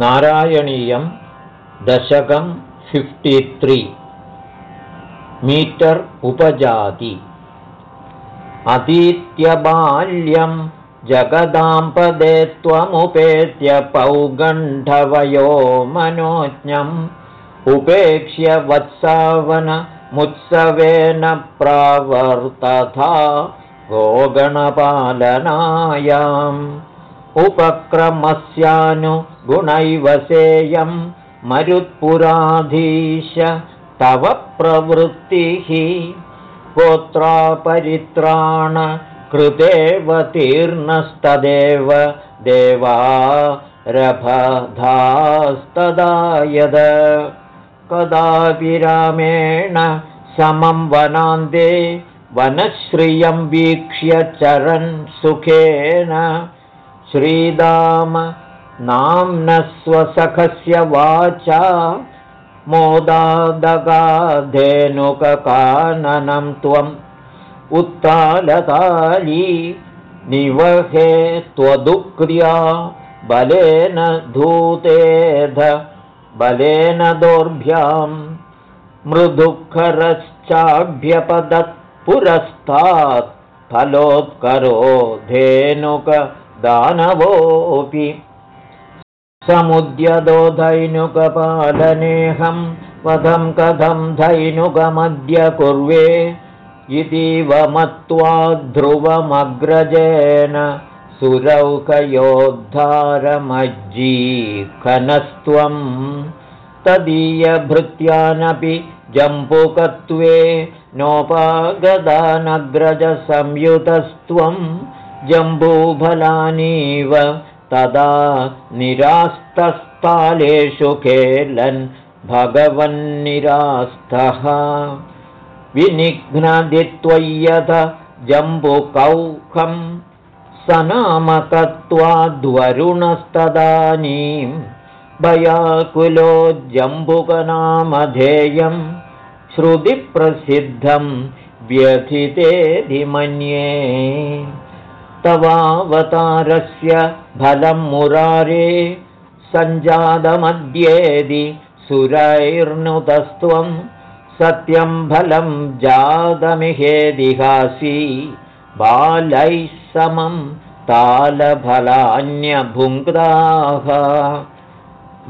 नारायणीयं दशकं fifty metre उपजाति। अतीत्यबाल्यं जगदाम्पदे त्वमुपेत्य पौगण्ढवयो मनोज्ञम् उपेक्ष्य वत्सावनमुत्सवेन प्रावर्तथा गोगणपालनायाम् उपक्रमस्यानुगुणैव सेयं मरुत्पुराधीश तव प्रवृत्तिः गोत्रापरित्राण कृतेव तीर्णस्तदेव देवा रभधास्तदा यद कदापि रामेण समं वनान्ते वनश्रियं वीक्ष्य चरन् सुखेन श्रीदाम नाम्नस्वसखस्य वाचा मोदादगाधेनुककाननं त्वम् उत्तालताली निवहे त्वदुक्रिया बलेन धूतेध बलेन दोर्भ्यां मृदुःखरश्चाभ्यपदत्पुरस्तात् फलोत्करो धेनुकदानवोऽपि समुद्यदो धैनुकपालनेऽहं वधं कथं धैनुकमद्य कुर्वे इतीव मत्वा ध्रुवमग्रजेन सुरौकयोद्धारमज्जीखनस्त्वं तदीयभृत्यानपि जम्बुकत्वे नोपागदानग्रजसंयुतस्त्वं जम्बूफलानीव तदा निरास्तस्थालेषु खेलन् भगवन्निरास्तः। विनिघ्नदि त्वय्यथ जम्बुकौखं सनामकत्वाद्वरुणस्तदानीं भयाकुलो जम्बुकनामधेयं श्रुतिप्रसिद्धं व्यथितेधिमन्ये तवावतारस्य फलं मुरारे सञ्जातमद्येदि सुरैर्नुतस्त्वं सत्यं फलं जातमिहेदिहासी बालैः समं तालफलान्यभुङ्क्ताः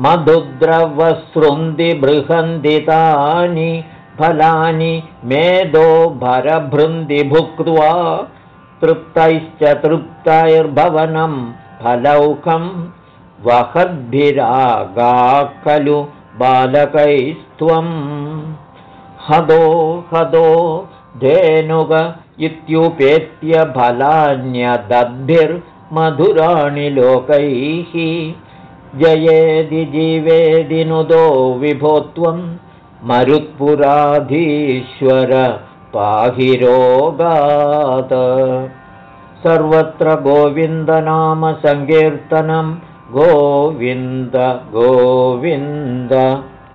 मधुद्रवसृन्दिबृहन्दितानि फलानि मेदो भरभृन्दि भुक्त्वा तृप्तैश्च तृप्तैर्भवनं फलौकं वहद्भिरागा खलु बालकैस्त्वम् हदो हदो धेनुग इत्युपेत्य फलान्यदद्भिर्मधुराणि लोकैः। जयेदि जीवेदि नुदो विभो त्वं मरुत्पुराधीश्वर पाहि रोगात् सर्वत्र गोविन्दनामसङ्कीर्तनं गोविन्द गोविन्द